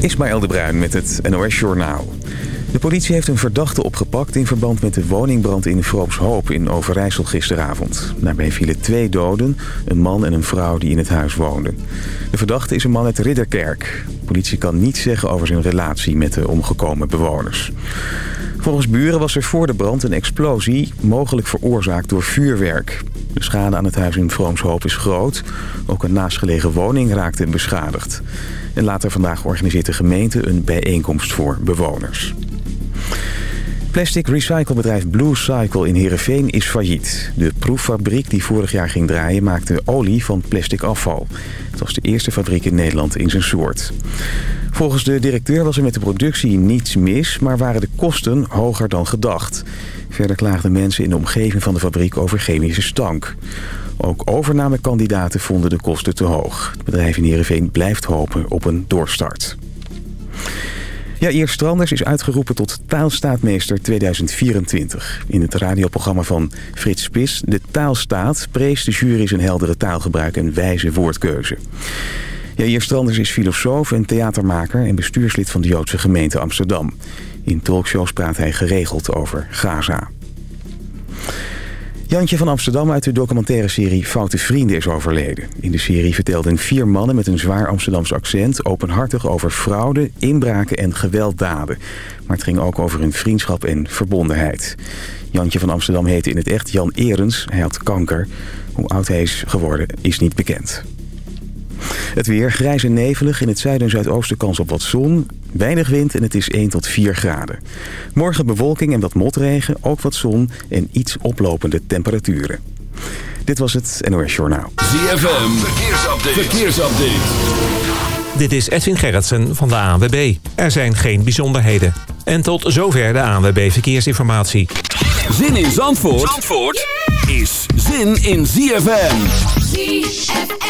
Ismaël de Bruin met het NOS Journaal. De politie heeft een verdachte opgepakt in verband met de woningbrand in Vroopshoop in Overijssel gisteravond. Daarbij vielen twee doden, een man en een vrouw die in het huis woonden. De verdachte is een man uit Ridderkerk. De politie kan niets zeggen over zijn relatie met de omgekomen bewoners. Volgens buren was er voor de brand een explosie, mogelijk veroorzaakt door vuurwerk. De schade aan het huis in Vroomshoop is groot. Ook een naastgelegen woning raakte beschadigd. En later vandaag organiseert de gemeente een bijeenkomst voor bewoners. Plastic recyclebedrijf Blue Cycle in Heerenveen is failliet. De proeffabriek die vorig jaar ging draaien maakte olie van plastic afval. Het was de eerste fabriek in Nederland in zijn soort. Volgens de directeur was er met de productie niets mis, maar waren de kosten hoger dan gedacht. Verder klaagden mensen in de omgeving van de fabriek over chemische stank. Ook overnamekandidaten vonden de kosten te hoog. Het bedrijf in Heerenveen blijft hopen op een doorstart. Jair Stranders is uitgeroepen tot taalstaatmeester 2024. In het radioprogramma van Frits Spis, De Taalstaat... prees de jury zijn heldere taalgebruik en wijze woordkeuze. Jair Stranders is filosoof en theatermaker... en bestuurslid van de Joodse gemeente Amsterdam. In talkshows praat hij geregeld over Gaza. Jantje van Amsterdam uit de documentaire serie Foute Vrienden is overleden. In de serie vertelden vier mannen met een zwaar Amsterdams accent... openhartig over fraude, inbraken en gewelddaden. Maar het ging ook over hun vriendschap en verbondenheid. Jantje van Amsterdam heette in het echt Jan Erens. Hij had kanker. Hoe oud hij is geworden is niet bekend. Het weer grijs en nevelig. In het zuiden en zuidoosten kans op wat zon. Weinig wind en het is 1 tot 4 graden. Morgen bewolking en wat motregen, ook wat zon en iets oplopende temperaturen. Dit was het NOS Journaal. ZFM, verkeersupdate. verkeersupdate. Dit is Edwin Gerritsen van de ANWB. Er zijn geen bijzonderheden. En tot zover de ANWB Verkeersinformatie. Zin in Zandvoort, Zandvoort is zin in ZFM. ZFM.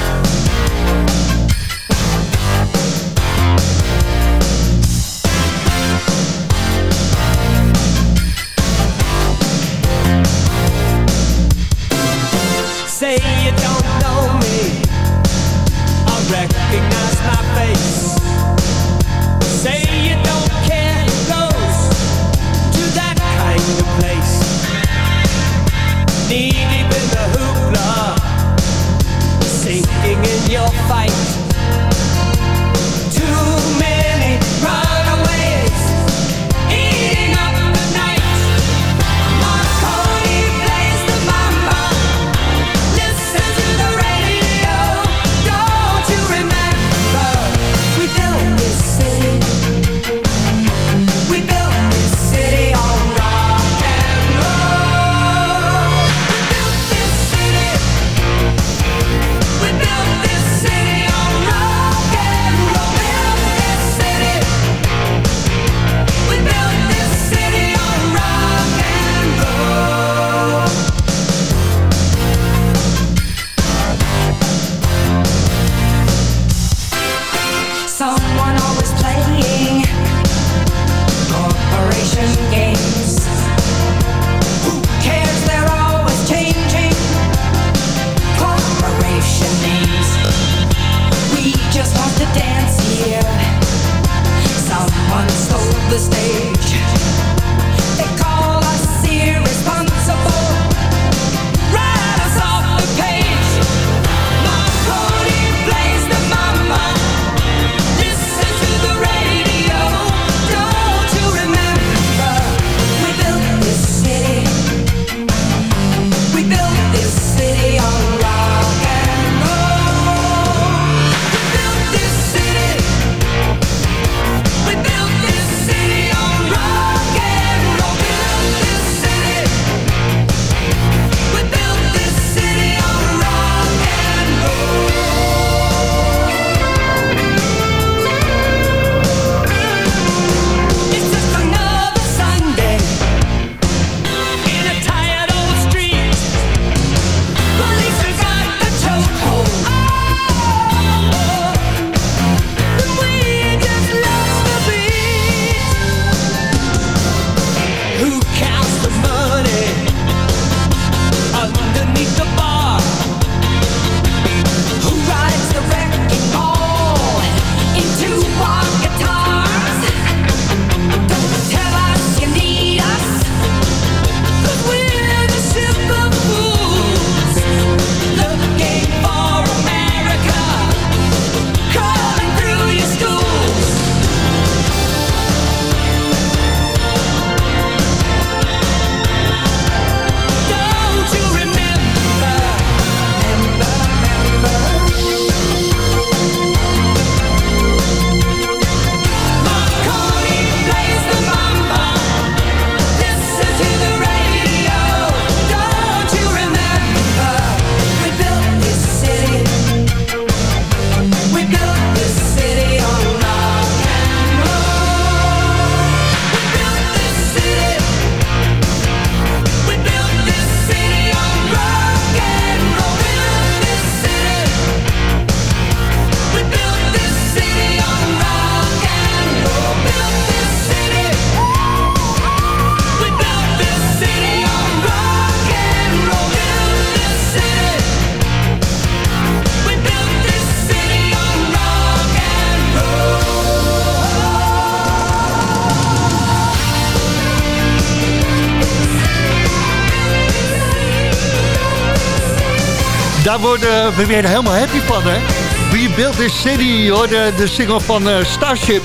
Worden we weer helemaal happy van, hè? We Built This City, hoorde de single van uh, Starship.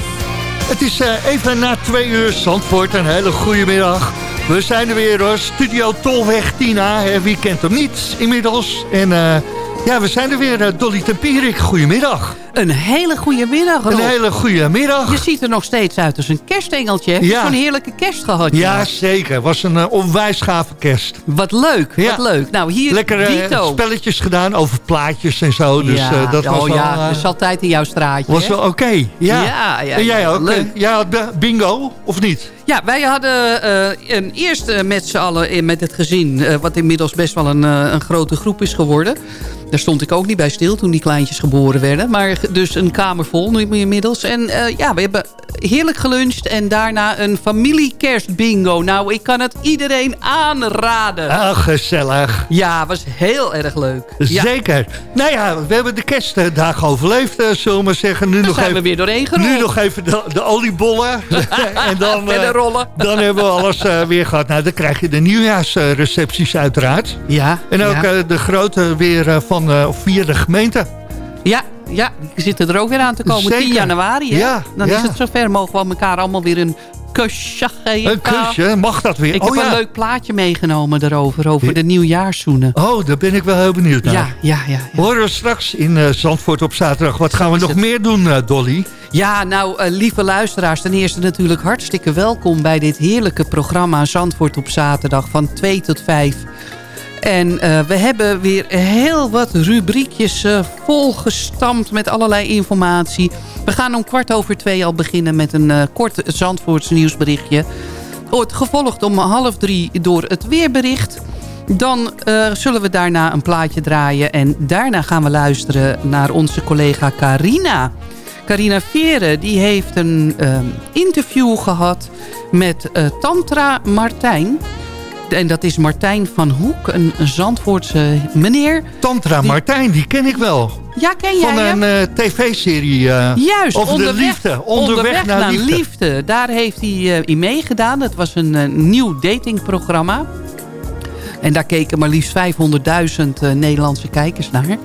Het is uh, even na twee uur Zandvoort. Een hele goede middag. We zijn er weer hoor. Studio Tolweg Tina. Wie kent hem niet inmiddels? En uh, ja, we zijn er weer. Dolly Tempierik, goedemiddag. Een hele goede middag, Rob. Een hele goede middag. Je ziet er nog steeds uit als een kerstengeltje. Heb ja. zo'n heerlijke kerst gehad? Ja, zeker. Het was een uh, onwijs gave kerst. Wat leuk, ja. wat leuk. Nou, hier Lekker uh, spelletjes gedaan over plaatjes en zo. Dus ja. uh, dat oh, was wel... ja, dat is altijd in jouw straatje. Was wel oké. Okay. Ja. Ja, ja. En jij ook? Leuk. Jij had bingo, of niet? Ja, wij hadden een eerste met z'n allen met het gezin... wat inmiddels best wel een, een grote groep is geworden... Daar stond ik ook niet bij stil toen die kleintjes geboren werden. Maar dus een kamer vol nu inmiddels. En uh, ja, we hebben heerlijk geluncht en daarna een familiekerstbingo. Nou, ik kan het iedereen aanraden. Ah, gezellig. Ja, was heel erg leuk. Zeker. Ja. Nou ja, we hebben de kerstdagen overleefd, uh, zullen we maar zeggen. Nu dan nog zijn even, we weer doorheen gerold. Nu nog even de, de oliebollen. en dan, uh, rollen. dan hebben we alles uh, weer gehad. Nou, dan krijg je de nieuwjaarsrecepties uiteraard. Ja. En ook ja. de grote weer van via de gemeente. Ja, ja, die zitten er ook weer aan te komen. Zeker. 10 januari, hè? Ja, Dan ja. is het zover. Mogen we elkaar allemaal weer een kusje geven. Een kusje, mag dat weer? Ik oh, heb ja. een leuk plaatje meegenomen daarover. Over de nieuwjaarszoenen. Oh, daar ben ik wel heel benieuwd naar. Ja, ja, ja. ja. Horen we straks in uh, Zandvoort op zaterdag. Wat gaan we nog het. meer doen, uh, Dolly? Ja, nou, uh, lieve luisteraars. Ten eerste natuurlijk hartstikke welkom bij dit heerlijke programma Zandvoort op zaterdag van 2 tot 5. En uh, we hebben weer heel wat rubriekjes uh, volgestampt met allerlei informatie. We gaan om kwart over twee al beginnen met een uh, kort Zandvoorts nieuwsberichtje. Wordt gevolgd om half drie door het weerbericht. Dan zullen we daarna een plaatje draaien. En daarna gaan we luisteren naar onze collega Carina. Carina Veren die heeft een interview gehad met Tantra Martijn. En dat is Martijn van Hoek, een Zandvoortse meneer. Tantra die... Martijn, die ken ik wel. Ja, ken jij Van een uh, tv-serie uh, Juist, over onderweg, de liefde. Onderweg, onderweg naar, naar liefde. liefde. Daar heeft hij uh, in meegedaan. Dat was een nieuw datingprogramma. En daar keken maar liefst 500.000 Nederlandse kijkers naar.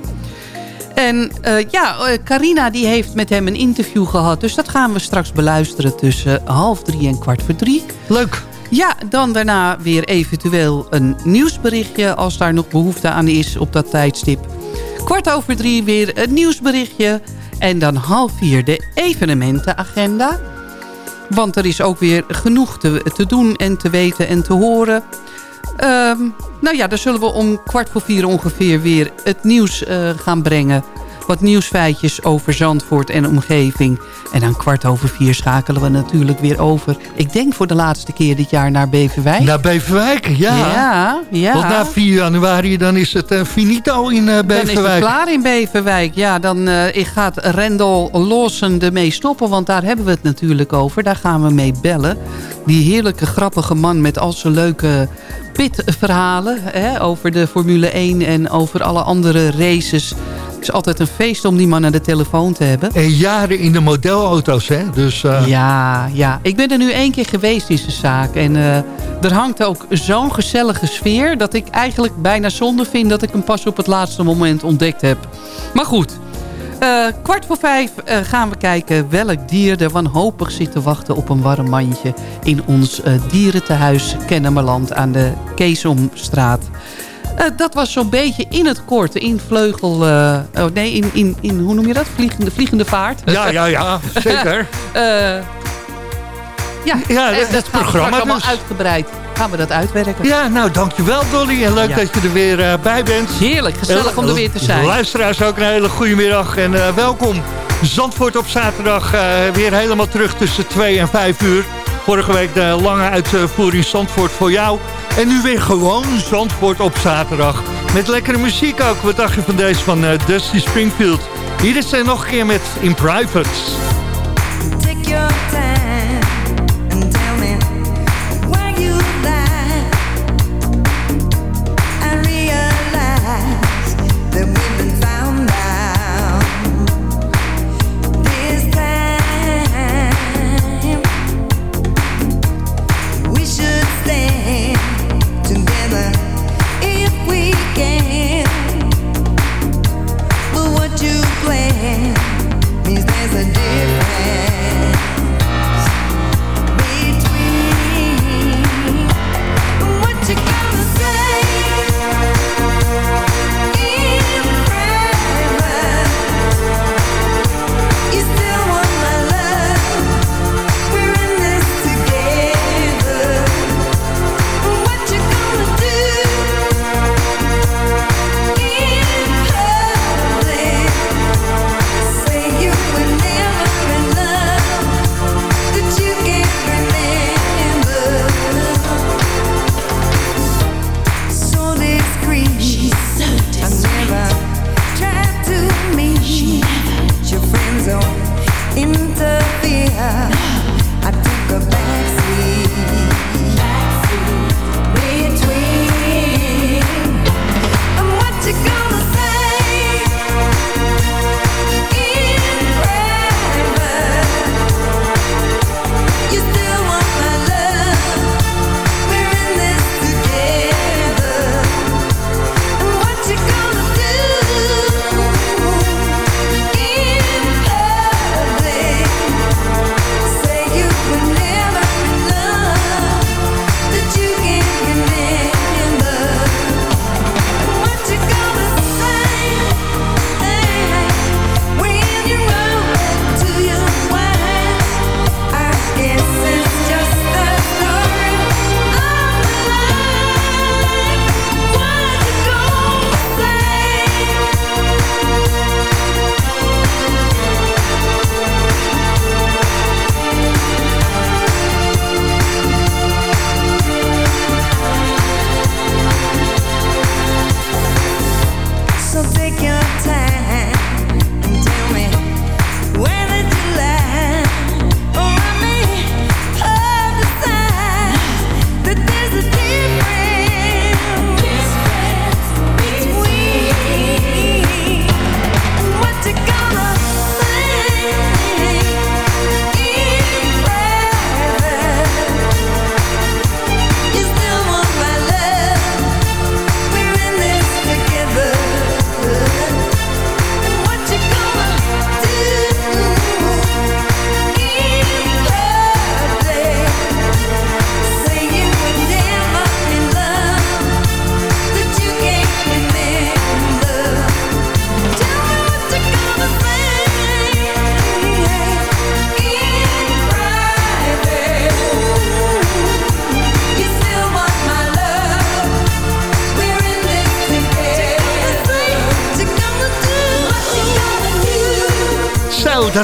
En ja, Carina die heeft met hem een interview gehad. Dus dat gaan we straks beluisteren tussen half drie en kwart voor drie. Leuk. Ja, dan daarna weer eventueel een nieuwsberichtje... als daar nog behoefte aan is op dat tijdstip. Kwart over drie weer een nieuwsberichtje. En dan half vier de evenementenagenda. Want er is ook weer genoeg te, doen en te weten en te horen. Um, nou ja, dan zullen we om kwart voor vier ongeveer weer het nieuws uh, gaan brengen wat nieuwsfeitjes over Zandvoort en omgeving. En aan kwart over vier schakelen we natuurlijk weer over. Ik denk voor de laatste keer dit jaar naar Beverwijk. Naar Beverwijk, ja. Ja, ja. Want na 4 januari dan is het uh, finito in uh, Beverwijk. Dan is het klaar in Beverwijk. Ja, dan uh, gaat Rendel Lawson ermee stoppen. Want daar hebben we het natuurlijk over. Daar gaan we mee bellen. Die heerlijke grappige man met al zijn leuke pitverhalen. Hè, over de Formule 1 en over alle andere races. Het is altijd een feest om die man aan de telefoon te hebben. En jaren in de modelauto's, hè? Dus, uh... Ja, ja. Ik ben er nu één keer geweest in zijn zaak. En uh, er hangt ook zo'n gezellige sfeer... dat ik eigenlijk bijna zonde vind dat ik hem pas op het laatste moment ontdekt heb. Maar goed, uh, kwart voor vijf gaan we kijken welk dier er wanhopig zit te wachten op een warm mandje... in ons dierentehuis Kennemerland aan de Keesomstraat. Uh, dat was zo'n beetje in het kort, in vleugel... Uh, oh nee, in, in, in, hoe noem je dat? Vliegende, vliegende vaart. Ja, ja, ja, zeker. uh, ja, ja dat, dat programma allemaal dus. uitgebreid. Gaan we dat uitwerken. Ja, nou, dankjewel Dolly. En leuk ja. dat je er weer uh, bij bent. Heerlijk, gezellig om er weer te zijn. Luisteraars ook een hele goede middag en uh, welkom. Zandvoort op zaterdag uh, weer helemaal terug tussen 2 en 5 uur. Vorige week de lange uitvoering Zandvoort voor jou. En nu weer gewoon Zandvoort op zaterdag. Met lekkere muziek ook. Wat dacht je van deze van uh, Dusty Springfield? Hier is hij nog een keer met In Private.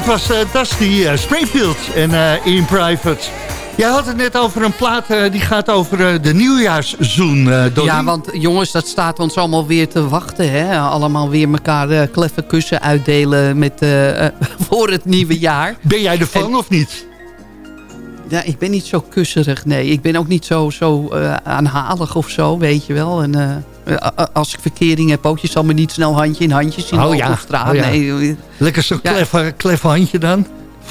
Was eh, Dusty eh, Springfield en eh, In Private. Jij had het net over een plaat die gaat over de nieuwjaarszoen. Ja, want jongens, dat staat ons allemaal weer te wachten. Hè? Allemaal weer elkaar eh, kleffe kussen uitdelen met, voor het nieuwe jaar. Ben jij ervan of niet? Ja, ik ben niet zo kusserig, nee. Ik ben ook niet zo, zo aanhalig of zo, weet je wel. En, als ik verkering heb ook, je zal me niet snel handje in handje zien Oh ja, op straat. oh ja. Nee, Lekker zo'n Ja. kleffe handje dan?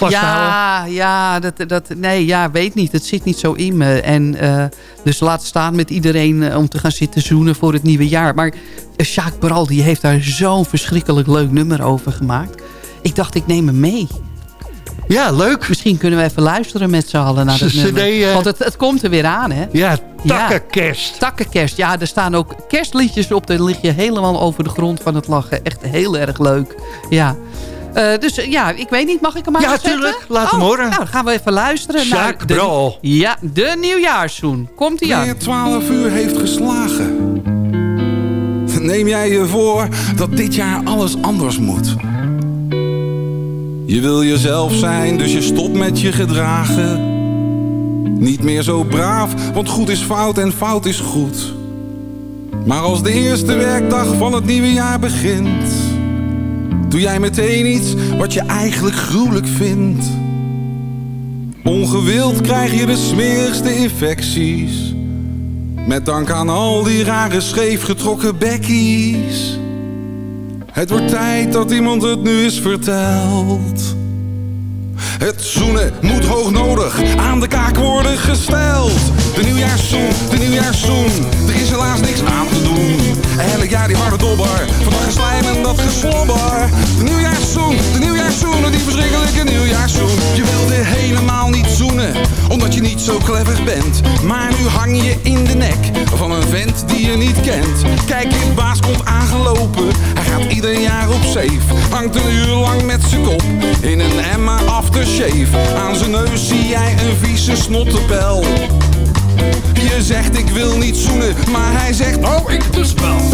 Ja, ja, dat, dat, nee, ja, weet niet. Het zit niet zo in me. En, eh, dus laat staan met iedereen eh, om te gaan zitten zoenen voor het nieuwe jaar. Maar Sjaak Baral die heeft daar zo'n verschrikkelijk leuk nummer over gemaakt. Ik dacht, ik neem hem mee. Ja, leuk. Misschien kunnen we even luisteren met z'n allen naar dat CD, nummer. eh, Want het, het komt er weer aan, hè? Ja, Ja. takkenkerst. Takkenkerst. Ja, er staan ook kerstliedjes op. Daar lig je helemaal over de grond van het lachen. Echt heel erg leuk. Ja. Eh, dus ja, ik weet niet. Mag ik hem Ja, aanzetten? tuurlijk. Laat hem Oh, horen. Nou, dan gaan we even luisteren naar... de-. Ja, de nieuwjaarszoen. Komt ie aan. Weer 12 uur heeft geslagen. Neem jij je voor dat dit jaar alles anders moet? Je wil jezelf zijn, dus je stopt met je gedragen. Niet meer zo braaf, want goed is fout en fout is goed. Maar als de eerste werkdag van het nieuwe jaar begint, doe jij meteen iets wat je eigenlijk gruwelijk vindt. Ongewild krijg je de smerigste infecties. Met dank aan al die rare scheefgetrokken bekkies. Het wordt tijd dat iemand het nu eens vertelt. Het zoenen moet hoog nodig aan de kaak worden gesteld. De nieuwjaarszoen, de nieuwjaarszoen, is helaas niks aan te doen. Elk jaar die harde dobber, van dat geslijm en dat geslobber. De nieuwjaarszoen, de nieuwjaarszoen, die verschrikkelijke nieuwjaarszoen. Je wilde helemaal niet zoenen, omdat je niet zo clever bent. Maar nu hang je in de nek van een vent die je niet kent. Kijk, je baas komt aangelopen, hij gaat ieder jaar op safe. Hangt een uur lang met zijn kop in een Emma aftershave. Aan zijn neus zie jij een vieze snottenpel. Je zegt ik wil niet zoenen, maar hij zegt oh ik dus wel.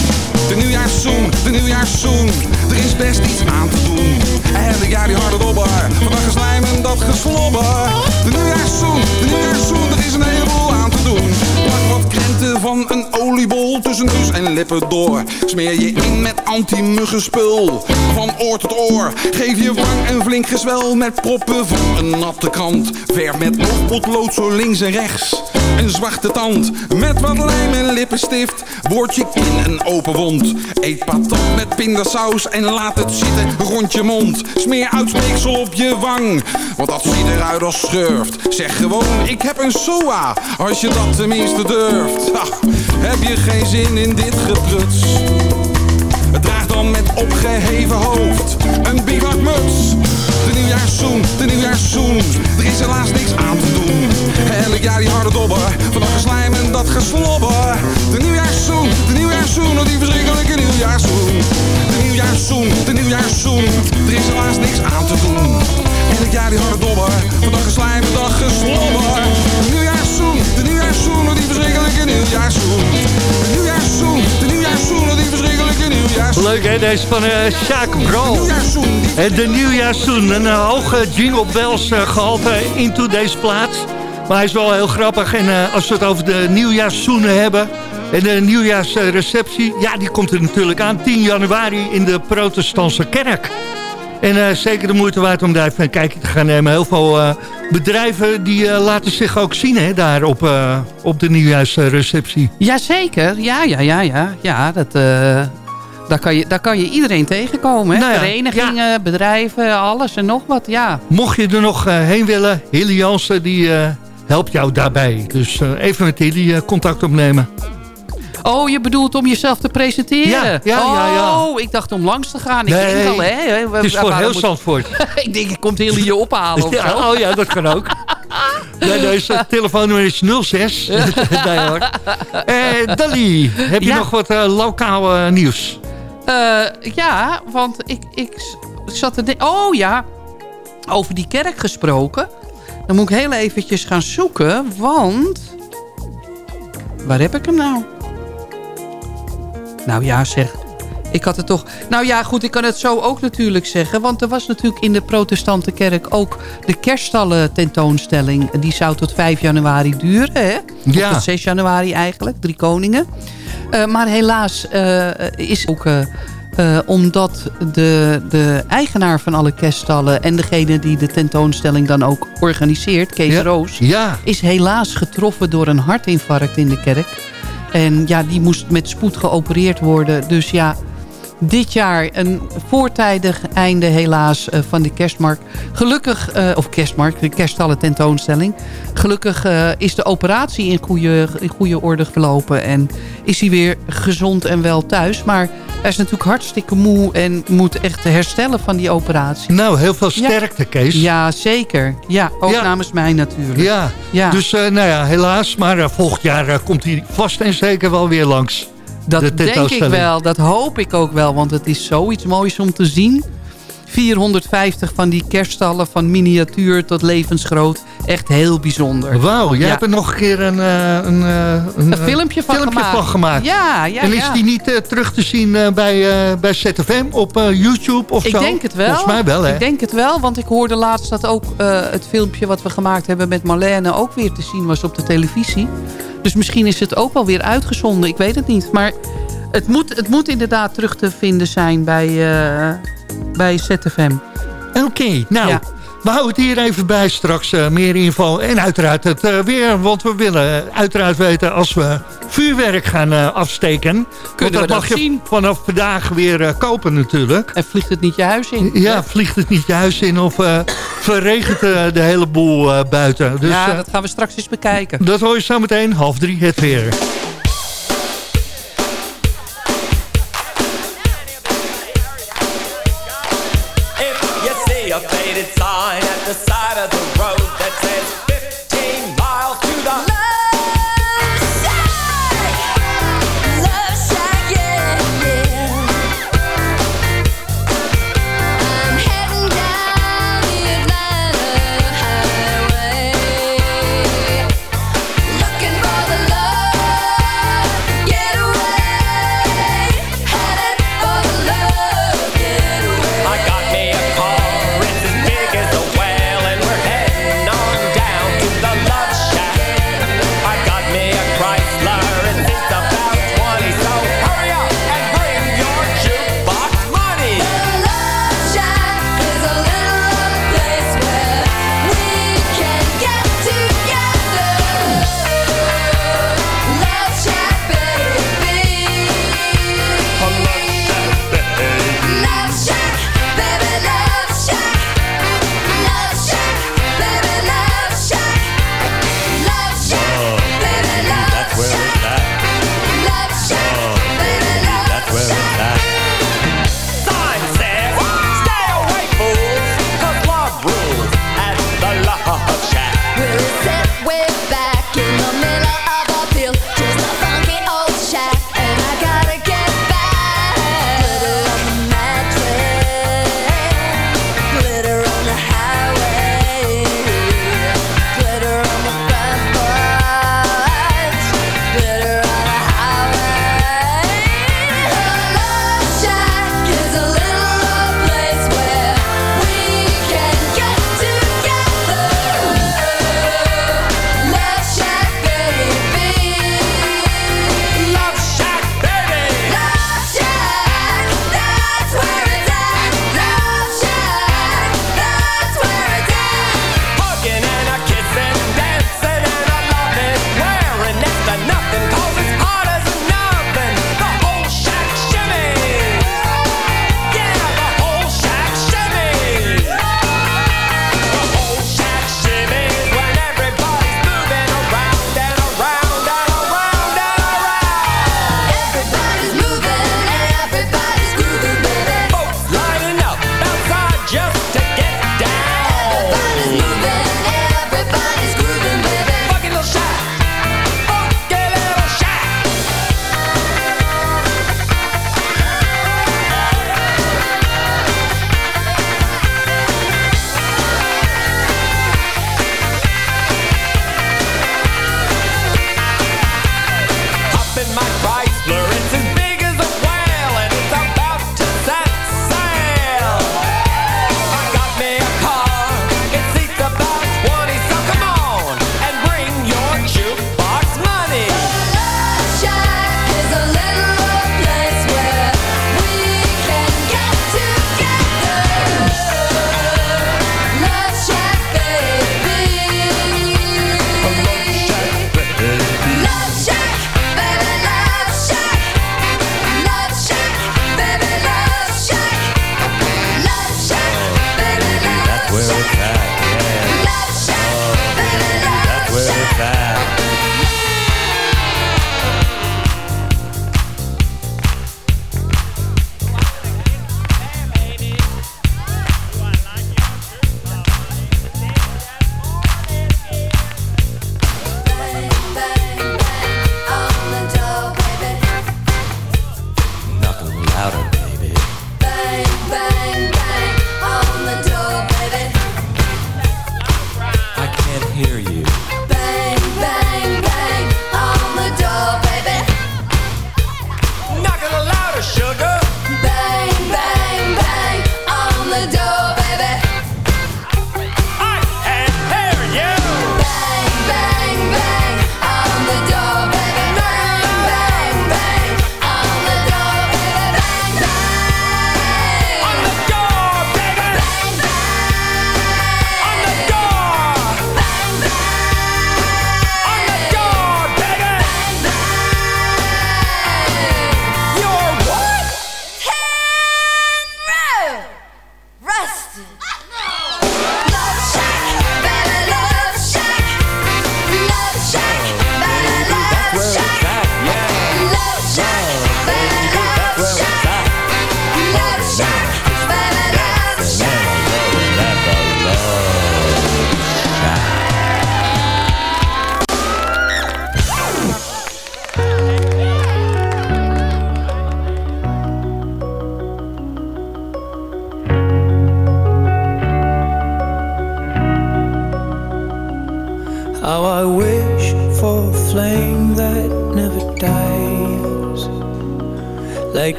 De nieuwjaarszoen, de nieuwjaarszoen, er is best iets aan te doen. Elk jaar die harde dobber, van dat geslijm en dat geslobber. De nieuwjaarszoen, de nieuwjaarszoen, er is een heleboel aan te doen. Plak wat van een oliebol tussen neus en lippen door. Smeer je in met anti-muggenspul, van oor tot oor. Geef je wang een flink gezwel met proppen van een natte krant. Verf met potlood zo links en rechts. Een zwarte tand met wat lijm en lippenstift. Word je kin een open wond. Eet patat met pindasaus en laat het zitten rond je mond. Smeer uitspeeksel op je wang, want dat ziet eruit als schurft. Zeg gewoon, ik heb een SOA, als je dat tenminste durft. Heb je geen zin in dit gepruts? Draag dan met opgeheven hoofd een bivakmuts. Nieuwjaarszoen, de nieuwjaarszoen, er is helaas niks aan te doen. Elk jaar die harde dobber, van dat geslijm en dat geslobber. De nieuwjaarszoen, de nieuwjaarszoen, oh die verschrikkelijke nieuwjaarszoen. De nieuwjaarszoen, de nieuwjaarszoen, er is helaas niks aan te doen. Elk jaar die harde dobber, van dat geslijm en dat geslobber. De nieuwjaarszoen, de nieuwjaarszoen, oh die verschrikkelijke nieuwjaarszoen. De nieuwjaarszoen, de nieuwjaarszoen, Leuk hè, deze van eh Sjaak Bral. En de nieuwjaarszoen, een eh, hoge jingle bells eh, gehalte into deze plaats. Maar hij is wel heel grappig. En eh, als we het over de nieuwjaarszoenen hebben... En de nieuwjaarsreceptie, ja, die komt er natuurlijk aan. 10 januari in de protestantse kerk. En eh, zeker de moeite waard om daar even een kijkje te gaan nemen. Heel veel eh, bedrijven die eh, laten zich ook zien hè, daar op, op de nieuwjaarsreceptie. Jazeker, ja, ja, ja, ja. Ja, dat, daar, kan je, daar kan je iedereen tegenkomen. Hè? Nou ja, Verenigingen, bedrijven, alles en nog wat, ja. Mocht je er nog heen willen, Hilly Jansen die helpt jou daarbij. Dus even met Hilly contact opnemen. Oh, je bedoelt om jezelf te presenteren? Ja, ja, ja, ja. Oh, ik dacht om langs te gaan. Ik Nee, denk al, hè. we- Het is voor heel moet- Zandvoort. ik denk, ik komt heel je ophalen of zo. oh ja, dat kan ook. Nee, deze telefoonnummer is 06. nee hoor. Eh, Dali, heb je nog wat eh, lokaal eh, nieuws? Eh, ja, want ik, ik zat te denken... Oh ja, over die kerk gesproken. Dan moet ik heel eventjes gaan zoeken, want... Waar heb ik hem nou? Nou ja, zeg. Ik had het toch... Nou ja, goed, ik kan het zo ook natuurlijk zeggen. Want er was natuurlijk in de protestante kerk ook de kerststallen tentoonstelling. Die zou tot 5 januari duren, hè? Ja. Of tot 6 januari eigenlijk, drie koningen. Eh, maar helaas eh, is ook... eh, omdat de, de eigenaar van alle kerststallen... en degene die de tentoonstelling dan ook organiseert, Kees Ja. Roos... Ja, is helaas getroffen door een hartinfarct in de kerk. En ja, die moest met spoed geopereerd worden. Dus ja, dit jaar een voortijdig einde helaas eh, van de kerstmarkt. Gelukkig, eh, of kerstmarkt, de kerststallen tentoonstelling. Gelukkig eh, is de operatie in goede, in goede orde verlopen. En is hij weer gezond en wel thuis. Maar hij is natuurlijk hartstikke moe en moet echt herstellen van die operatie. nou heel veel sterkte Kees. Ja, zeker. Ja, ook Ja. namens mij natuurlijk. Ja. Ja. dus eh, nou ja, helaas. Maar eh, volgend jaar eh, komt hij vast en zeker wel weer langs. Dat de denk ik wel, dat hoop ik ook wel, want het is zoiets moois om te zien. 450 van die kerststallen, van miniatuur tot levensgroot. Echt heel bijzonder. Wauw, jij Ja. hebt er nog een keer een, eh, een, eh, een, Een filmpje van filmpje gemaakt. van gemaakt. Ja, ja, en is ja. die niet eh, terug te zien eh, bij, eh, bij ZFM op eh, YouTube of Ik zo? denk het wel. Volgens mij wel, hè? Ik denk het wel, want ik hoorde laatst dat ook eh, het filmpje wat we gemaakt hebben met Marlene ook weer te zien was op de televisie. Dus misschien is het ook wel weer uitgezonden, ik weet het niet. Maar het moet, het moet inderdaad terug te vinden zijn bij, eh, bij ZFM. Oké, nou, Ja. we houden het hier even bij straks. eh, meer info en uiteraard het eh, weer. Want we willen uiteraard weten als we vuurwerk gaan eh, afsteken. want we dat dat mag je zien? vanaf vandaag weer eh, kopen natuurlijk. En vliegt het niet je huis in? Ja, vliegt het niet je huis in of eh, verregent eh, de hele boel eh, buiten. Dus ja, eh, dat gaan we straks eens bekijken. dat hoor je zo meteen half drie het weer.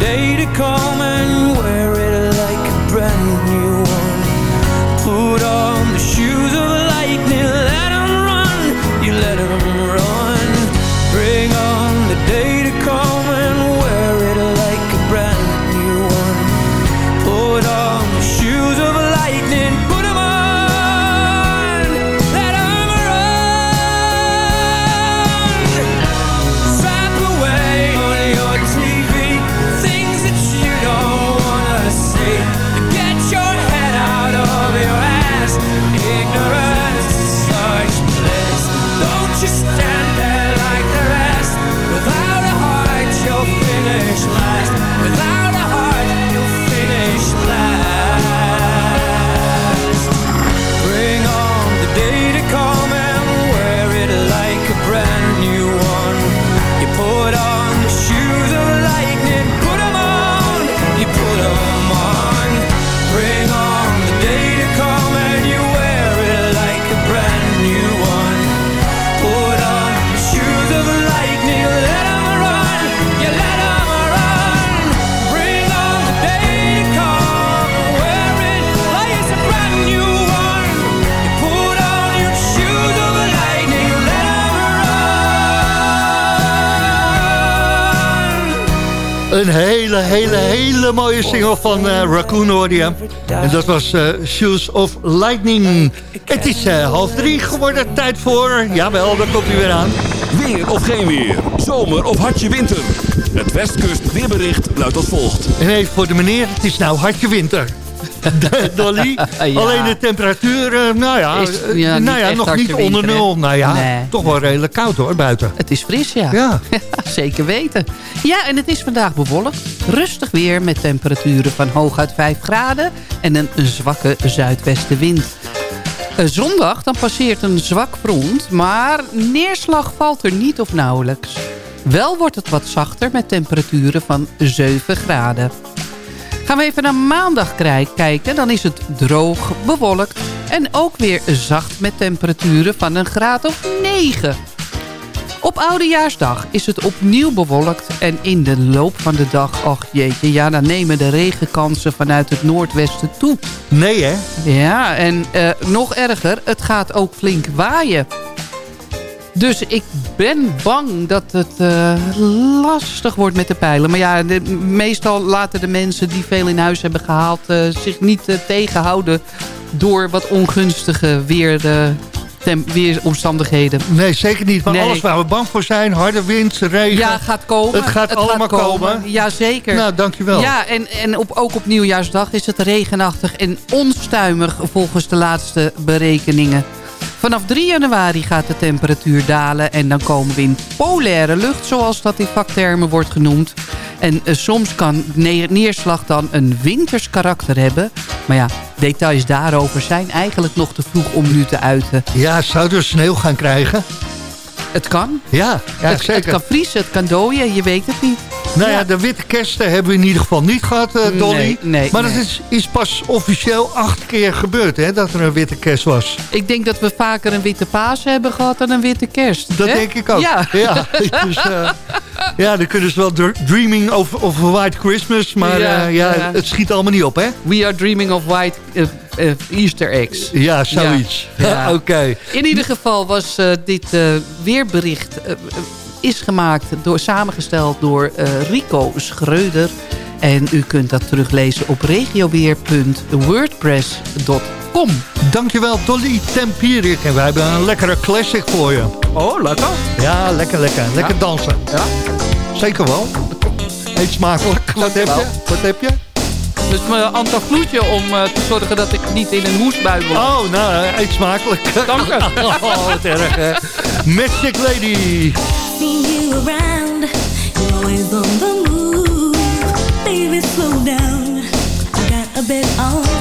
Day to come Een hele, hele, hele mooie single van eh, Raccoon hoorde je. En dat was eh, Shoes of Lightning. Het is eh, half drie geworden. Tijd voor... Jawel, daar komt hij weer aan. Weer of geen weer. Zomer of hartje winter. Het Westkust weerbericht luidt als volgt. En even voor de meneer, het is nou hartje winter. Dolly, Ja. alleen de temperatuur, eh, nou ja, Is, eh, ja, nou ja nog niet onder winter, nul. Nou ja, Nee. toch wel redelijk koud hoor, buiten. Het is fris, ja. Ja. Zeker weten. Ja, en het is vandaag bewolkt. Rustig weer met temperaturen van hooguit 5 graden... en een zwakke zuidwestenwind. Eh, Zondag dan passeert een zwak front... maar neerslag valt er niet of nauwelijks. Wel wordt het wat zachter met temperaturen van 7 graden. Gaan we even naar maandag kijken. Dan is het droog, bewolkt en ook weer zacht met temperaturen van een graad of 9. Op Oudejaarsdag is het opnieuw bewolkt en in de loop van de dag, ach jeetje, ja, dan nemen de regenkansen vanuit het noordwesten toe. Nee hè? Ja, en eh, nog erger, het gaat ook flink waaien. Dus ik ben bang dat het eh, lastig wordt met de pijlen. Maar ja, de- meestal laten de mensen die veel in huis hebben gehaald... eh, zich niet eh, tegenhouden door wat ongunstige weer, weeromstandigheden. Nee, zeker niet. Maar Nee. alles waar we bang voor zijn, harde wind, regen. Ja, gaat komen. Het gaat allemaal komen. Jazeker. Nou, dankjewel. Ja, en, en op, ook op nieuwjaarsdag is het regenachtig en onstuimig volgens de laatste berekeningen. Vanaf 3 januari gaat de temperatuur dalen en dan komen we in polaire lucht, zoals dat in vaktermen wordt genoemd. En eh, soms kan ne- neerslag dan een winters karakter hebben. Maar ja, details daarover zijn eigenlijk nog te vroeg om nu te uiten. Ja, zouden we sneeuw gaan krijgen? Het kan. Ja, ja het, zeker. het kan vriezen, het kan dooien, je weet het niet. Nou ja, Ja. de witte kersten hebben we in ieder geval niet gehad, eh, Dolly. Nee, nee, maar nee. het is, is pas officieel acht keer gebeurd, hè, dat er een witte kerst was. Ik denk dat we vaker een witte paas hebben gehad dan een witte kerst. Dat hè? denk ik ook. Ja. ja, dus, eh, ja dan kunnen ze wel dr- dreaming of, of white Christmas, maar Ja, eh, ja, ja. het schiet allemaal niet op, hè? We are dreaming of white eh, eh, Easter eggs. Ja, zoiets. Ja. Oké. In ieder geval was dit weerbericht... is gemaakt, door, samengesteld door Rico Schreuder. En u kunt dat teruglezen op regioweer.wordpress.com. Dankjewel, Dolly Tempierik. En wij hebben een lekkere classic voor je. Oh, lekker. Ja, lekker, lekker. Lekker dansen. Ja. Zeker wel. Eet smakelijk. Wat heb je? Wat heb je? Dus mijn antivloedje om eh, te zorgen dat ik niet in een moesbui word. Oh, nou, eh, eet smakelijk. Dank u. Oh, wat erg, hè. Magic Lady. you around. You're always on the move. Baby, slow down. I got a bet on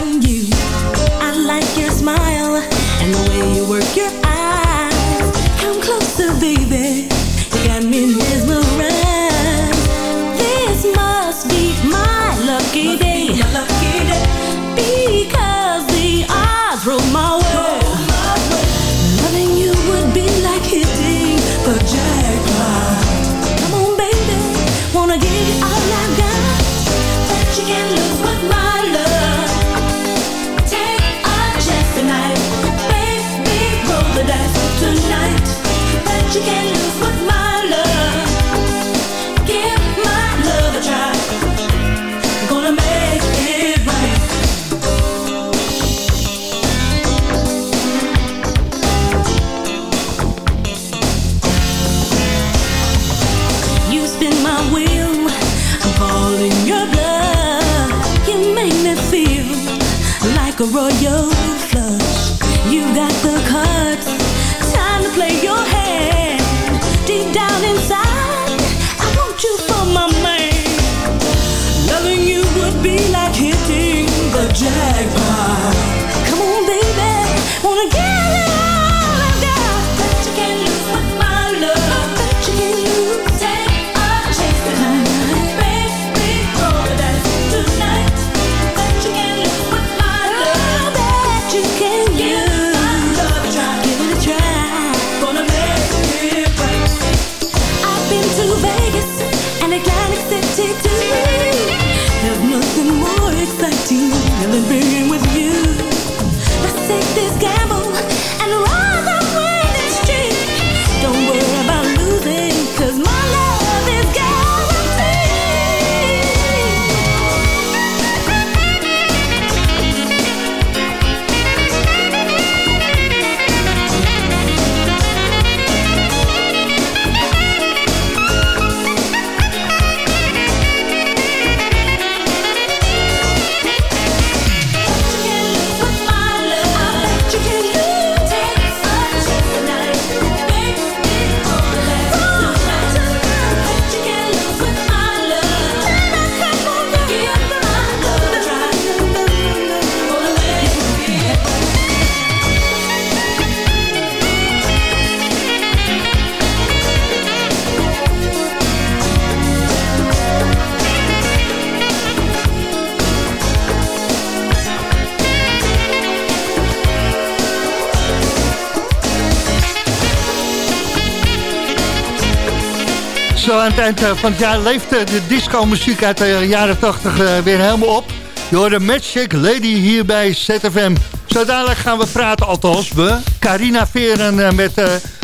Aan het eind eh, van het jaar leeft eh, de disco-muziek uit de jaren 80 eh, weer helemaal op. Je hoort de Magic Lady hier bij ZFM. Zo dadelijk gaan we praten, althans we. Carina Veren met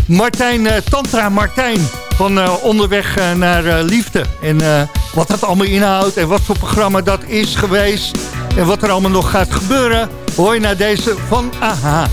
Martijn, Tantra Martijn van Onderweg naar Liefde. En wat dat allemaal inhoudt en wat voor programma dat is geweest... en wat er allemaal nog gaat gebeuren, hoor je naar deze van AHA.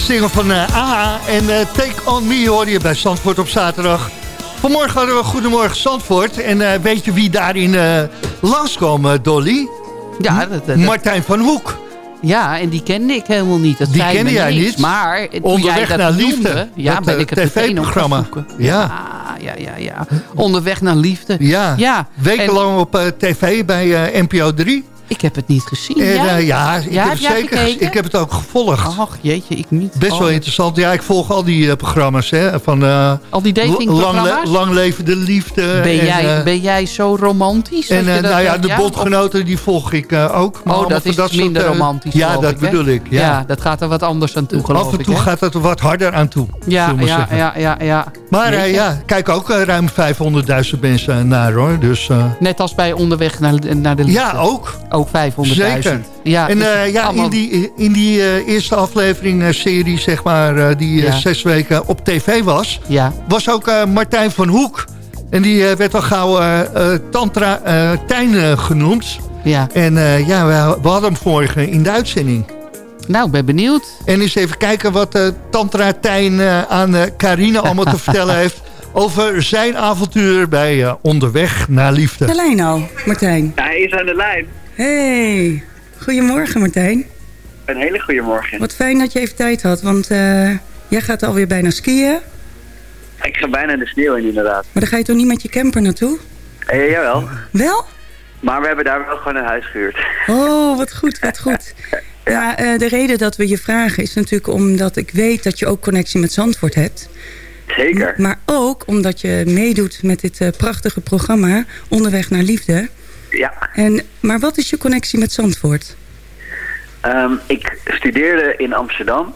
Single van uh, AA en uh, Take On Me hoor je bij Zandvoort op zaterdag. Vanmorgen hadden we Goedemorgen Zandvoort. En uh, weet je wie daarin langskomen, Dolly? Ja, dat, dat, Martijn van Hoek. Ja, en die kende ik helemaal niet. Dat die kende jij niet? Maar Onderweg jij naar noemde, Liefde. Ja, ben ik het tv-programma. Ja. ja, ja, ja, Onderweg naar Liefde. Ja, ja. wekenlang op tv bij NPO 3. Ik heb het niet gezien. En, ja, uh, ja, ik heb het zeker. Ik heb het ook gevolgd. Ach, jeetje, ik niet. Best wel oh. interessant. Ja, ik volg al die uh, programma's. Hè, van, uh, al die datingprogramma's? Lang, lang leven de liefde. Ben, en, jij, ben jij zo romantisch? En nou ja, de bondgenoten die volg ik ook. Maar oh, dat is dat minder soort, romantisch. Ja, dat ik, bedoel ik. Ja. ja. dat gaat er wat anders aan toe, geloof Af en toe ik, gaat het er wat harder aan toe. Ja, ja, ja, ja, ja. Maar ja, kijk ook ruim 500.000 mensen naar hoor. Dus, Net als bij Onderweg naar, naar de Liefde. Ja, ook. Ook 500.000. Zeker. Ja, en dus uh, ja, allemaal... in die, in die uh, eerste aflevering uh, serie, zeg maar, die Ja. zes weken op tv was, Ja, was ook Martijn van Hoek. En die werd al gauw Tantra Tijn genoemd. ja. En ja, we, we hadden hem vorige in de uitzending. Nou, ik ben benieuwd. En eens even kijken wat Tantra Tijn aan Carine allemaal te vertellen heeft over zijn avontuur bij eh, Onderweg naar Liefde. De lijn al, Martijn. Ja, hij is aan de lijn. Hey, goedemorgen Martijn. Een hele goede morgen. Wat fijn dat je even tijd had, want eh, jij gaat alweer bijna skiën. Ik ga bijna de sneeuw in, inderdaad. Maar dan ga je toch niet met je camper naartoe? Eh, jawel. Wel? Maar we hebben daar wel gewoon een huis gehuurd. Oh, wat goed, wat goed. Ja, eh, de reden dat we je vragen is natuurlijk omdat ik weet dat je ook connectie met Zandvoort hebt. Zeker. Maar ook omdat je meedoet met dit eh, prachtige programma Onderweg naar Liefde. Ja. En, maar wat is je connectie met Zandvoort? Ehm, ik studeerde in Amsterdam.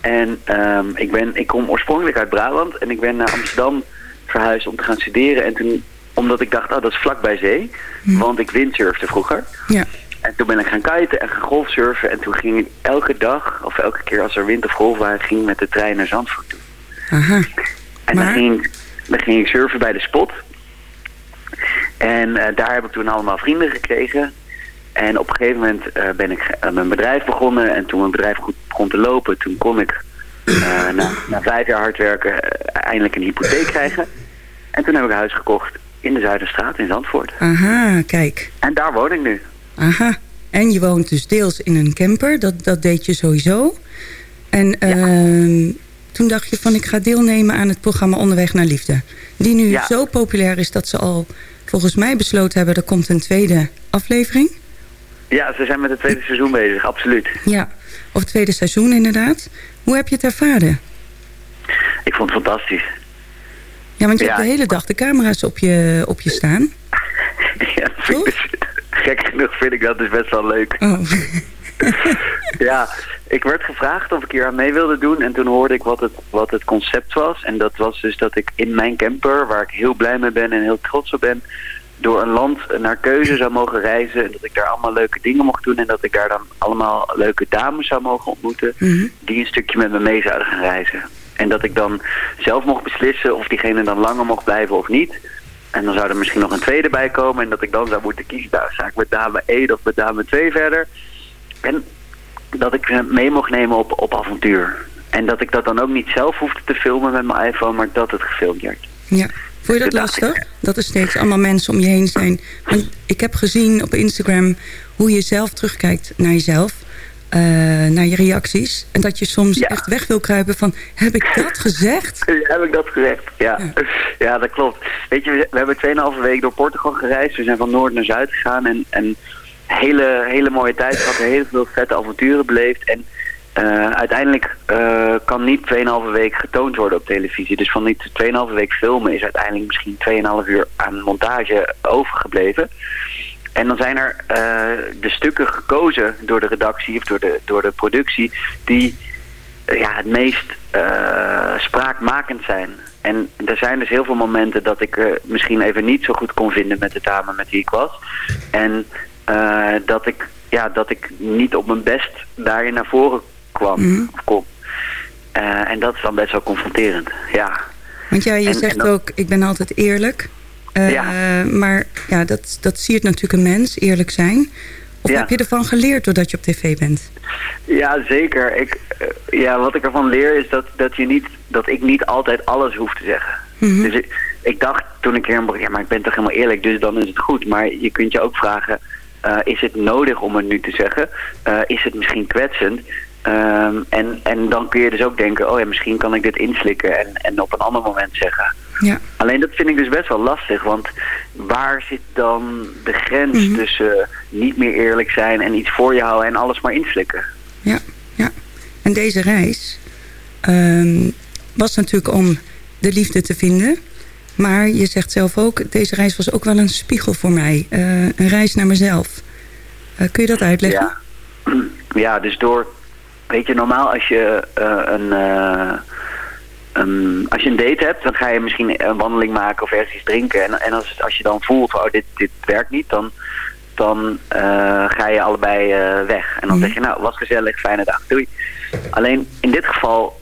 En ehm, ik, ben, ik kom oorspronkelijk uit Brabant. En ik ben naar Amsterdam verhuisd om te gaan studeren. En toen, omdat ik dacht, oh, dat is vlak bij zee. Want ik windsurfde vroeger. Ja. En toen ben ik gaan kiten en gaan golfsurfen. En toen ging ik elke dag, of elke keer als er wind of golf waren, ging ik met de trein naar Zandvoort toe. Aha. En dan, ging, dan ging ik surfen bij de spot. En eh, daar heb ik toen allemaal vrienden gekregen. En op een gegeven moment eh, ben ik eh, mijn bedrijf begonnen. En toen mijn bedrijf goed begon te lopen, toen kon ik na, na vijf jaar hard werken eindelijk een hypotheek krijgen. En toen heb ik een huis gekocht in de Zuiderstraat in Zandvoort. Aha, kijk. En daar woon ik nu. Aha. En je woont dus deels in een camper, dat, dat deed je sowieso. En ehm, toen dacht je van ik ga deelnemen aan het programma Onderweg naar Liefde. Die nu Ja. zo populair is dat ze al volgens mij besloten hebben... er komt een tweede aflevering. Ja, ze zijn met het tweede seizoen bezig, absoluut. Ja, of tweede seizoen inderdaad. Hoe heb je het ervaren? Ik vond het fantastisch. Ja, want je Ja. hebt de hele dag de camera's op je, op je staan. Ja, vind ik gek genoeg vind ik dat dus best wel leuk. Oh. Ja, ik werd gevraagd of ik hier aan mee wilde doen. En toen hoorde ik wat het, wat het concept was. En dat was dus dat ik in mijn camper, waar ik heel blij mee ben en heel trots op ben... door een land naar keuze zou mogen reizen. En dat ik daar allemaal leuke dingen mocht doen. En dat ik daar dan allemaal leuke dames zou mogen ontmoeten... Mhm. die een stukje met me mee zouden gaan reizen. En dat ik dan zelf mocht beslissen of diegene dan langer mocht blijven of niet... En dan zou er misschien nog een tweede bij komen. En dat ik dan zou moeten kiezen. Nou, ga ik met dame 1 of met dame 2 verder. En dat ik ze mee mocht nemen op, op avontuur. En dat ik dat dan ook niet zelf hoefde te filmen met mijn iPhone. Maar dat het gefilmd werd. Ja. Vond je dat Toen dacht lastig? Dat er steeds allemaal mensen om je heen zijn. Want ik heb gezien op Instagram hoe je zelf terugkijkt naar jezelf. eh, naar je reacties. En dat je soms Ja. echt weg wil kruipen van... heb ik dat gezegd? Heb ik dat gezegd? Ja. ja. dat klopt. Weet je, we, we hebben 2,5 week door Portugal gereisd. We zijn van noord naar zuid gegaan. En, en hele, hele mooie tijd gehad. Heel veel vette avonturen beleefd. En eh, uiteindelijk eh, kan niet 2,5 week getoond worden op televisie. Dus van die 2,5 week filmen is uiteindelijk misschien 2,5 uur aan montage overgebleven. En dan zijn er eh, de stukken gekozen door de redactie of door de, door de productie die ja, het meest spraakmakend zijn. En er zijn dus heel veel momenten dat ik misschien even niet zo goed kon vinden met de dame met wie ik was. En eh, dat, ik, ja, dat ik niet op mijn best daarin naar voren kwam. Mhm. Of kom. Eh, en dat is dan best wel confronterend. Ja. Want ja, je En- zegt en dat- ook, ik ben altijd eerlijk. Eh, Ja. Maar ja, dat, dat siert natuurlijk een mens, eerlijk zijn. Of Ja. heb je ervan geleerd doordat je op tv bent? Ja, zeker. Ik, ja, wat ik ervan leer is dat, dat, je niet, dat ik niet altijd alles hoef te zeggen. Mhm. Dus ik, ik dacht toen ik hier ja, maar ik ben toch helemaal eerlijk, dus dan is het goed. Maar je kunt je ook vragen, eh, is het nodig om het nu te zeggen? Eh, is het misschien kwetsend? Ehm, en, en dan kun je dus ook denken, oh ja, misschien kan ik dit inslikken en, en op een ander moment zeggen. Ja. Alleen dat vind ik dus best wel lastig, want waar zit dan de grens Mhm. tussen niet meer eerlijk zijn en iets voor je houden en alles maar inslikken? Ja, ja. En deze reis ehm, was natuurlijk om de liefde te vinden. Maar je zegt zelf ook, deze reis was ook wel een spiegel voor mij. Eh, een reis naar mezelf. Eh, kun je dat uitleggen? Ja. ja, dus door... Weet je, normaal als je eh, een... als je een date hebt, dan ga je misschien een wandeling maken of ergens iets drinken. En, en als, als je dan voelt, oh, dit, dit werkt niet, dan, dan ga je allebei weg. En dan Mhm. zeg je, nou, was gezellig, fijne dag, doei. Alleen in dit geval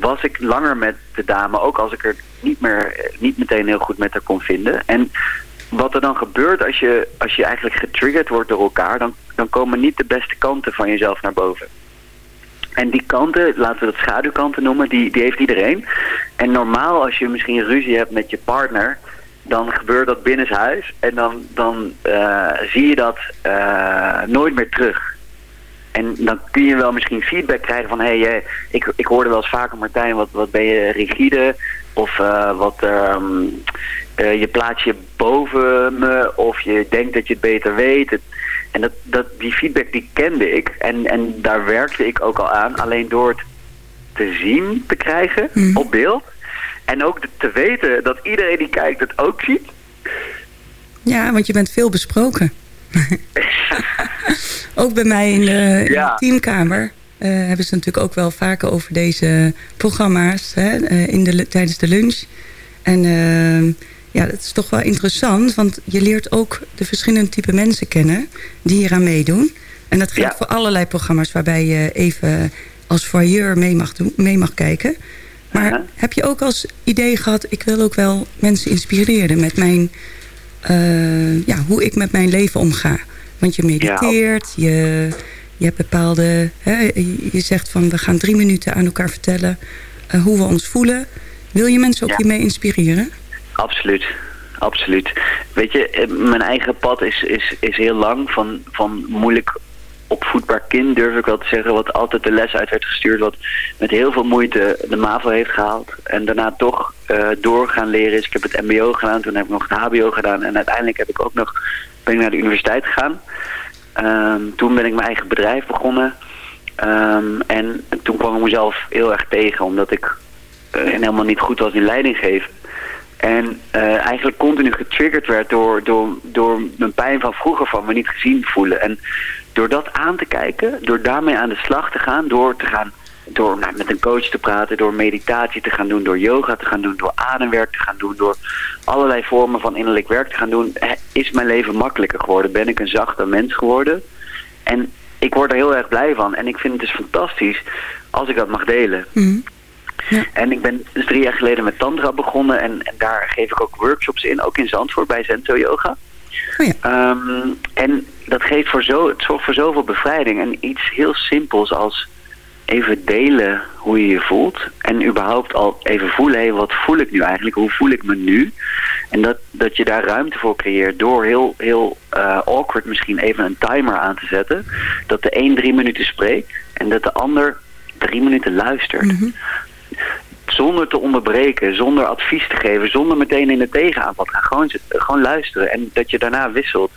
was ik langer met de dame, ook als ik er niet, meer, niet meteen heel goed met haar kon vinden. En wat er dan gebeurt als je, als je eigenlijk getriggerd wordt door elkaar, dan, dan komen niet de beste kanten van jezelf naar boven. En die kanten, laten we dat schaduwkanten noemen, die, die heeft iedereen. En normaal als je misschien ruzie hebt met je partner, dan gebeurt dat binnenshuis. En dan, dan eh, zie je dat eh, nooit meer terug. En dan kun je wel misschien feedback krijgen van... hé, hey, ik, ik hoorde wel eens vaker Martijn, wat, wat ben je rigide? Of eh, wat, eh, je plaats je boven me of je denkt dat je het beter weet. En dat, dat, die feedback die kende ik en, en daar werkte ik ook al aan. Alleen door het te zien te krijgen op beeld. En ook te weten dat iedereen die kijkt het ook ziet. Ja, want je bent veel besproken. ook bij mij in de, in de Ja. teamkamer hebben ze natuurlijk ook wel vaker over deze programma's hè, eh, in de, tijdens de lunch. En eh, ja, dat is toch wel interessant, want je leert ook de verschillende type mensen kennen die hier aan meedoen. En dat geldt Ja. voor allerlei programma's waarbij je even als voyeur mee mag, doen, mee mag kijken. Maar heb je ook als idee gehad, ik wil ook wel mensen inspireren met mijn, eh, ja, hoe ik met mijn leven omga. Want je mediteert, je, je hebt bepaalde, hè, je- zegt van we gaan drie minuten aan elkaar vertellen eh, hoe we ons voelen. Wil je mensen ook Ja. hiermee inspireren? Absoluut. Absoluut. Weet je, eh, mijn eigen pad is, is, is heel lang. Van, van moeilijk opvoedbaar kind, durf ik wel te zeggen. Wat altijd de les uit werd gestuurd. Wat met heel veel moeite de MAVO heeft gehaald. En daarna toch eh, door gaan leren is. Ik heb het mbo gedaan, toen heb ik nog het hbo gedaan. En uiteindelijk heb ik ook nog, ben ik naar de universiteit gegaan. Ehm, toen ben ik mijn eigen bedrijf begonnen. Ehm, en toen kwam ik mezelf heel erg tegen. Omdat ik eh, helemaal niet goed was in leiding geven. En eh, eigenlijk continu getriggerd werd door, door, door mijn pijn van vroeger van me niet gezien voelen. En door dat aan te kijken, door daarmee aan de slag te gaan, door te gaan door nou, met een coach te praten, door meditatie te gaan doen, door yoga te gaan doen, door ademwerk te gaan doen, door allerlei vormen van innerlijk werk te gaan doen, is mijn leven makkelijker geworden. Ben ik een zachter mens geworden. En ik word er heel erg blij van. En ik vind het dus fantastisch als ik dat mag delen. En ik ben dus drie jaar geleden met Tantra begonnen. En, en daar geef ik ook workshops in. Ook in Zandvoort bij Zento Yoga. Ehm, en dat geeft voor zo, het zorgt voor zoveel bevrijding. En iets heel simpels als even delen hoe je je voelt. En überhaupt al even voelen, hé, wat voel ik nu eigenlijk? Hoe voel ik me nu? En dat, dat je daar ruimte voor creëert door heel, heel eh, awkward misschien even een timer aan te zetten. Dat de een drie minuten spreekt en dat de ander drie minuten luistert. Zonder te onderbreken, zonder advies te geven, zonder meteen in de tegenaanval te gaan. Gewoon, gewoon luisteren en dat je daarna wisselt.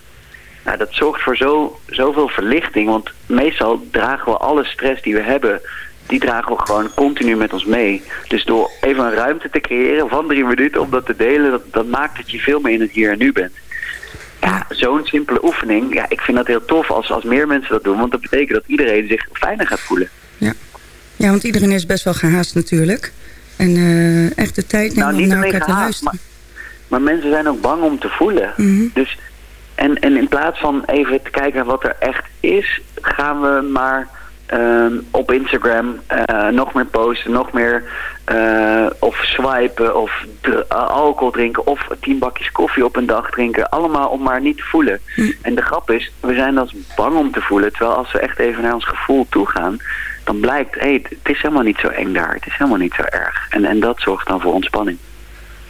Nou, dat zorgt voor zo, zoveel verlichting, want meestal dragen we alle stress die we hebben, die dragen we gewoon continu met ons mee. Dus door even een ruimte te creëren van drie minuten om dat te delen, dat, dat maakt dat je veel meer in het hier en nu bent. Ja, zo'n simpele oefening, ja, ik vind dat heel tof als, als meer mensen dat doen, want dat betekent dat iedereen zich fijner gaat voelen. Ja, want iedereen is best wel gehaast natuurlijk. En eh, echt de tijd nemen Nou, om niet naar elkaar te gehaast, luisteren. Maar mensen zijn ook bang om te voelen. Mhm. Dus, en, en in plaats van even te kijken wat er echt is, gaan we maar ehm, op Instagram eh, nog meer posten, nog meer eh, of swipen of eh, alcohol drinken of tien bakjes koffie op een dag drinken. Allemaal om maar niet te voelen. En de grap is, we zijn als bang om te voelen. Terwijl als we echt even naar ons gevoel toe gaan, dan blijkt, hé, hey, het is helemaal niet zo eng daar. Het is helemaal niet zo erg. En, en dat zorgt dan voor ontspanning.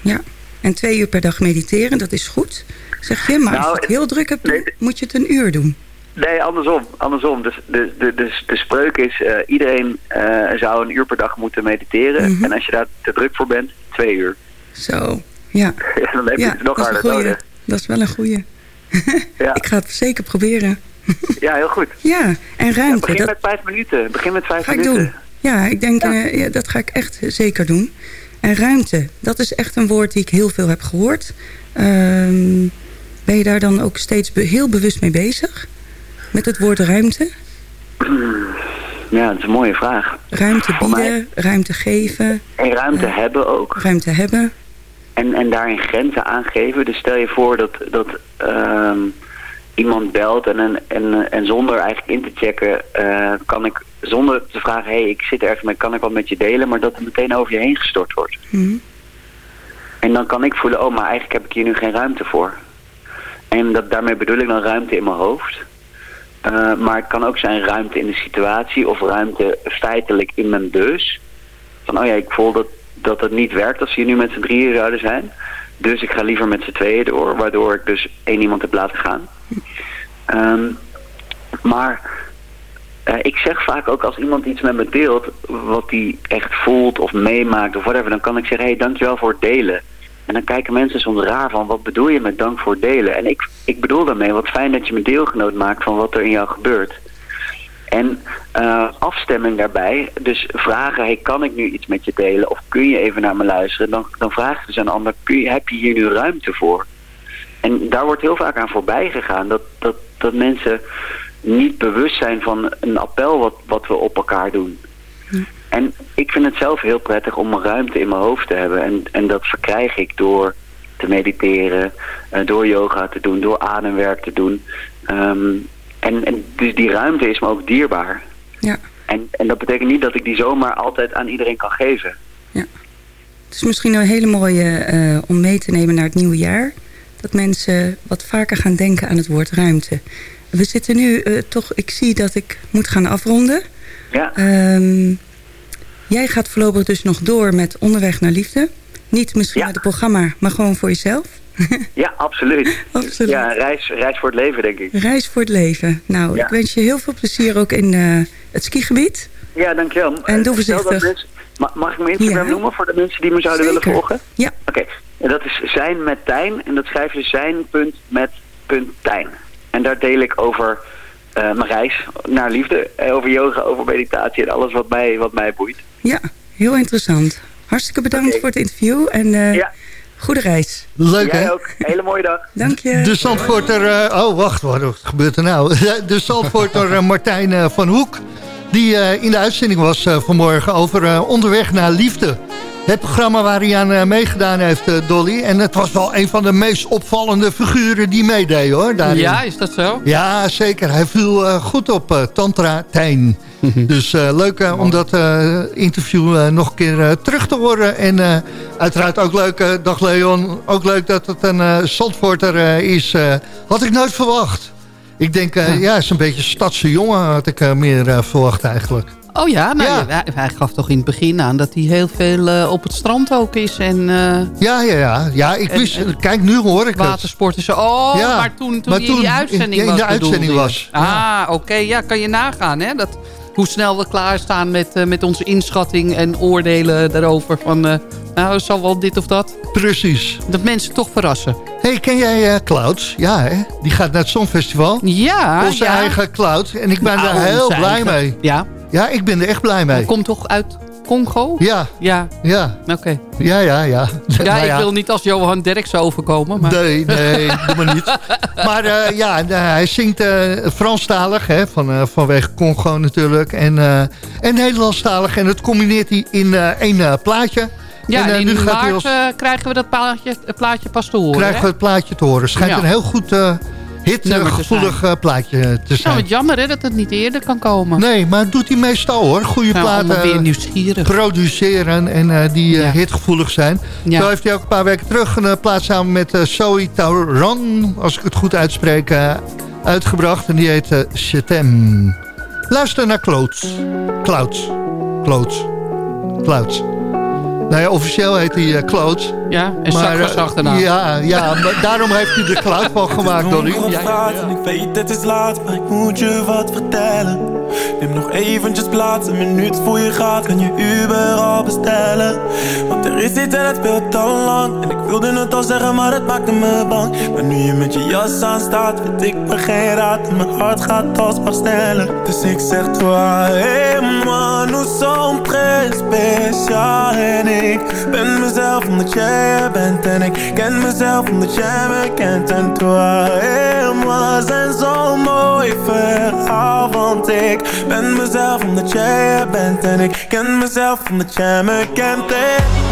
Ja. En twee uur per dag mediteren, dat is goed. Zeg je, maar als Nou, je het heel druk hebt, moet je het een uur doen. Nee, andersom. andersom. Dus de, de, de, de spreuk is, eh, iedereen eh, zou een uur per dag moeten mediteren. Mhm. En als je daar te druk voor bent, twee uur. Zo, ja. Ja, dan heb je ja, het nog dat harder nodig. Dat is wel een goeie. Ik ga het zeker proberen. Ja, heel goed. Ja, en ruimte. begin dat met vijf minuten. Begin met vijf ga ik minuten. doen. Ja, ik denk, eh, ja, dat ga ik echt zeker doen. En ruimte, dat is echt een woord die ik heel veel heb gehoord. Ehm, ben je daar dan ook steeds be- heel bewust mee bezig? Met het woord ruimte? Ja, dat is een mooie vraag. Ruimte mij- bieden, ruimte geven, En ruimte Ja. hebben ook. ruimte hebben. En, en daarin grenzen aangeven. Dus stel je voor dat, dat ehm, iemand belt en, en, en, en zonder eigenlijk in te checken... eh, kan ik zonder te vragen, hé, hey, ik zit ergens mee, kan ik wat met je delen? Maar dat het meteen over je heen gestort wordt. Mhm. En dan kan ik voelen, oh, maar eigenlijk heb ik hier nu geen ruimte voor. En dat, daarmee bedoel ik dan ruimte in mijn hoofd. Eh, maar het kan ook zijn ruimte in de situatie of ruimte feitelijk in mijn bus. Van, oh ja, ik voel dat, dat het niet werkt als ze hier nu met z'n drieën zouden zijn. Dus ik ga liever met z'n tweeën door, waardoor ik dus één iemand heb laten gaan. Ehm, maar eh, ik zeg vaak ook als iemand iets met me deelt, wat hij echt voelt of meemaakt of whatever, dan kan ik zeggen, hé, dankjewel voor het delen. En dan kijken mensen soms raar van, wat bedoel je met dank voor het delen? En ik, ik bedoel daarmee, wat fijn dat je me deelgenoot maakt van wat er in jou gebeurt. En uh, afstemming daarbij, dus vragen, hey, kan ik nu iets met je delen? Of kun je even naar me luisteren? Dan, dan vraag ik dus aan ander, kun je, heb je hier nu ruimte voor? En daar wordt heel vaak aan voorbij gegaan, dat, dat, dat mensen niet bewust zijn van een appel wat, wat we op elkaar doen. En ik vind het zelf heel prettig om een ruimte in mijn hoofd te hebben. En, en dat verkrijg ik door te mediteren, uh, door yoga te doen, door ademwerk te doen. Um, en, en dus die ruimte is me ook dierbaar. Ja. En, en dat betekent niet dat ik die zomaar altijd aan iedereen kan geven. Ja. Het is misschien een hele mooie uh, om mee te nemen naar het nieuwe jaar. Dat mensen wat vaker gaan denken aan het woord ruimte. We zitten nu uh, toch, ik zie dat ik moet gaan afronden. Ja. Um, jij gaat voorlopig dus nog door met Onderweg naar Liefde. Niet misschien Ja. met het programma, maar gewoon voor jezelf. Ja, absoluut. Absoluut. Ja, reis, reis voor het leven, denk ik. Reis voor het leven. Nou, Ja. ik wens je heel veel plezier ook in eh, het skigebied. Ja, dankjewel. En doe Eh, voorzichtig. mag ik mijn Instagram Ja. noemen voor de mensen die me zouden Zeker. willen volgen? Ja. Oké, en dat is zijn met Tijn. En dat schrijf je zijn punt met punt Tijn. En daar deel ik over eh, mijn reis naar liefde. eh, Over yoga, over meditatie en alles wat mij, wat mij boeit. Ja, heel interessant. Hartstikke bedankt voor het interview en eh, Ja. goede reis. Leuk, Jij hè? ook. Hele mooie dag. Dank je. De Zandvoorter... eh, oh, wacht, wat gebeurt er nou? De Zandvoorter Martijn van Hoek... die eh, in de uitzending was vanmorgen over eh, Onderweg naar Liefde. Het programma waar hij aan eh, meegedaan heeft, eh, Dolly. En het was wel een van de meest opvallende figuren die meedeed, hoor. Daarin. Ja, is dat zo? Ja, zeker. Hij viel eh, goed op Tantra Tijn. dus eh, leuk om dat interview nog een keer terug te horen. En uiteraard ook leuk, dag Leon, ook leuk dat het een Zandvoorter is. had ik nooit verwacht. Ik denk, eh, ja, is een beetje stadse jongen had ik meer verwacht eigenlijk. Oh ja, nou, Ja. Hij, hij gaf toch in het begin aan dat hij heel veel eh, op het strand ook is. En eh, Ja, ja, ja. Ja, ik En- wist, en- kijk, nu hoor ik het. watersport en zo. Oh, Ja, maar toen, toen maar hij in toen die in- uitzending in was de uitzending was, Ah, oké. Ja, kan je nagaan hè. Dat, hoe snel we klaarstaan met, eh, met onze inschatting en oordelen daarover. Van, nou, het zal wel dit of dat. Precies. Dat mensen toch verrassen. hey, ken jij Clouds? Ja, hè? Die gaat naar het Songfestival. Ja, Onze eigen Cloud. En ik ben Nou, daar heel blij eigen. mee. Ja, Ja, ik ben er echt blij mee. hij komt toch uit Congo? Ja, Ja, ja, oké. ja, ja, ja. Ja, Nou ik wil niet als Johan Derksen overkomen. Maar... Nee, nee, doe maar niet. Maar eh, ja, eh, hij zingt eh, Franstalig, hè, van, vanwege Congo natuurlijk. En, en Nederlandstalig. En dat combineert hij in één plaatje. Ja, en, en, in nu gaat maart als, krijgen we dat plaatje, plaatje pas te horen. krijgen we het plaatje te horen. Schijnt Ja. een heel goed hitgevoelig eh, plaatje te Nou, zijn. wat jammer hè, dat het niet eerder kan komen. Nee, maar het doet hij meestal hoor. Goede Nou, platen weer eh, nieuwsgierig. produceren en eh, die eh, Ja. hitgevoelig zijn. Ja. Zo heeft hij ook een paar weken terug een eh, plaat samen met eh Zoe Tauran, als ik het goed uitspreek, eh, uitgebracht. En die heet eh Chetem. Luister naar Clouds. Clouds. Clouds. Clouds. Nou ja, officieel heet hij eh, Clouds. Ja, en Maar, eh, achterna. Ja, ja maar daarom heeft hij de cloud van gemaakt, straat en ik weet het is laat, maar ik moet je wat vertellen. Neem nog eventjes plaats, een minuut voor je gaat, kan je Uber al bestellen. Want er is iets en het speelt al lang. En ik wilde het al zeggen, maar het maakte me bang. Maar nu je met je jas aan staat, weet ik me geen raad. En mijn hart gaat alsmaar sneller. Dus ik zeg toi et moi, nous sommes très spécial. En ik ben mezelf omdat jij er bent. En ik ken mezelf omdat jij me kent. En toi et moi zijn zo'n mooi Want ik ben mezelf omdat jij er bent. En ik ken mezelf omdat jij me kent. En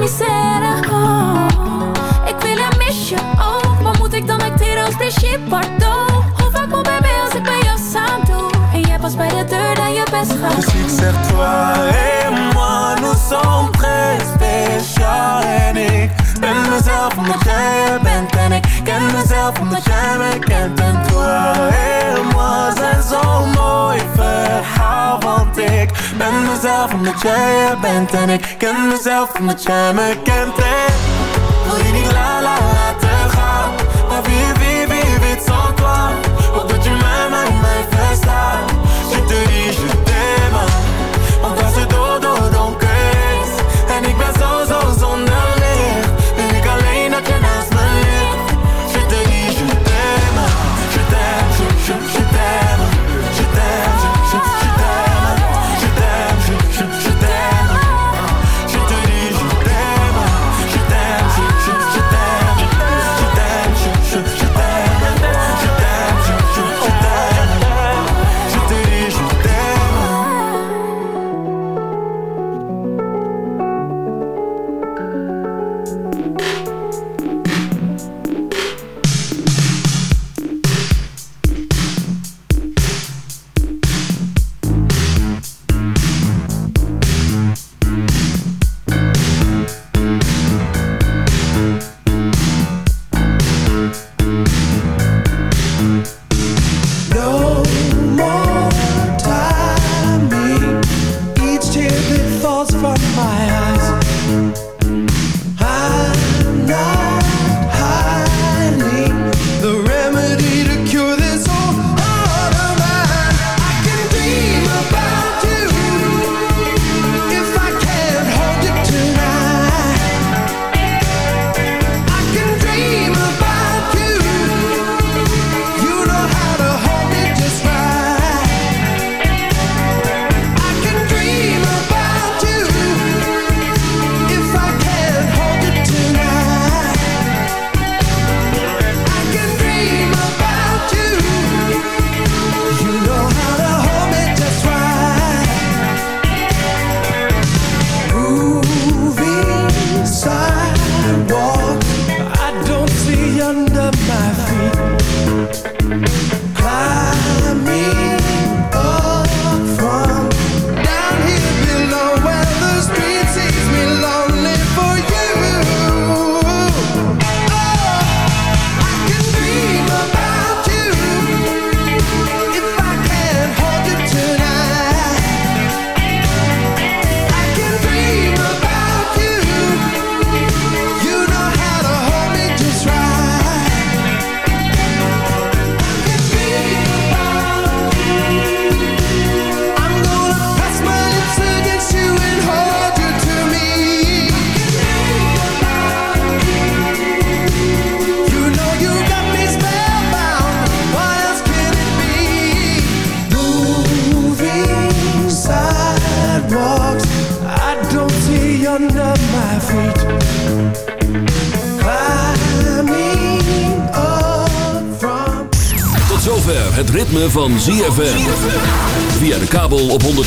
Oh. Ik wil en mis je ook oh. Maar moet ik dan acteren als Brigitte Bardot Hoe vaak moet bij mij als ik bij jou samen doe? En jij pas bij de deur dat je best gaat. Dus ik zeg toi en moi Nous sommes très spécial En ik ben mezelf omdat jij bent. En ik ken mezelf omdat jij me kent en toi en moi zijn zo'n mooi verhaal Want ik ben mezelf omdat jij er bent en ik ken mezelf omdat jij me kent en